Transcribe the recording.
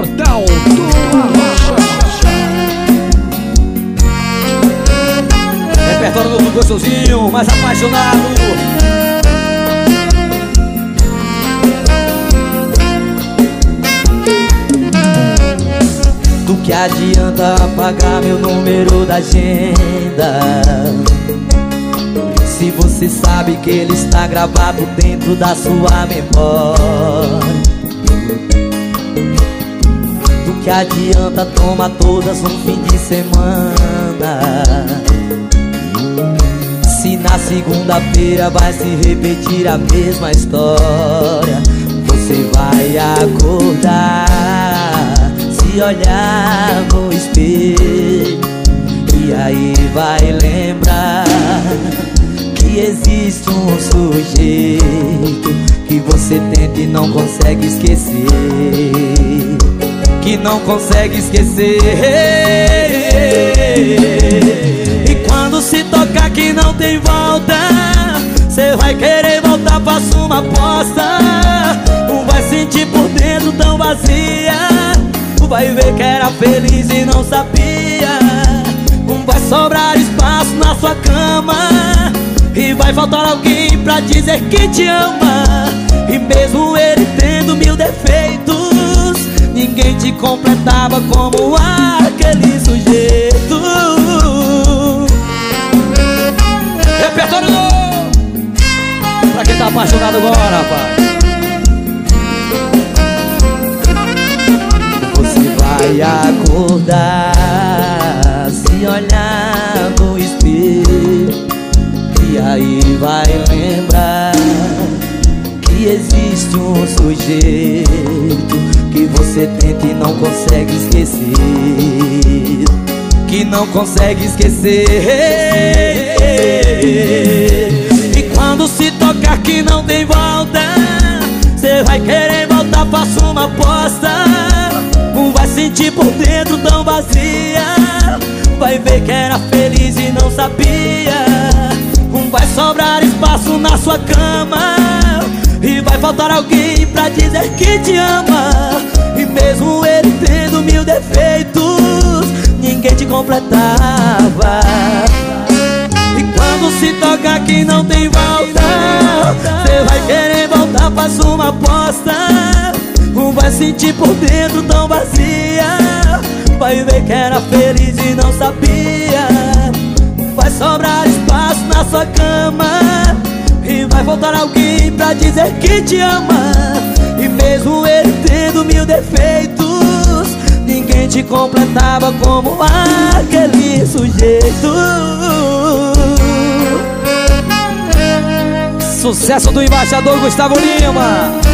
Portal do Arrocha. Repertório novo gostosinho, mais apaixonado. Do que adianta apagar meu número da agenda? Se você sabe que ele está gravado dentro da sua memória. Adianta tomar todas um fim de semana? Se na segunda-feira vai se repetir a mesma história, você vai acordar, se olhar no espelho, e aí vai lembrar que existe um sujeito que você tenta e não consegue esquecer, que não consegue esquecer. E quando se tocar que não tem volta Cê vai querer voltar, faça uma aposta. Não vai sentir por dentro tão vazia Vai ver que era feliz e não sabia. Não vai sobrar espaço na sua cama E vai faltar alguém pra dizer que te ama. E mesmo ele tendo mil defeitos Ninguém te completava como aquele sujeito. Repertório novo. Pra quem tá apaixonado agora, rapaz. Você vai acordar Se olhar no espelho E aí vai lembrar existe um sujeito Que você tenta e não consegue esquecer que não consegue esquecer. E quando se tocar que não tem volta, cê vai querer voltar, faça uma aposta. Não vai sentir por dentro tão vazia. Vai ver que era feliz e não sabia. Não vai sobrar espaço na sua cama. Vai faltar alguém pra dizer que te ama. E mesmo ele tendo mil defeitos ninguém te completava. E quando se toca que não tem volta Cê vai querer voltar, faça uma aposta. Não vai sentir por dentro tão vazia. Vai ver que era feliz e não sabia. Vai sobrar espaço na sua cama Vai voltar alguém pra dizer que te ama. E mesmo ele tendo mil defeitos Ninguém te completava como aquele sujeito. Sucesso do embaixador Gustavo Lima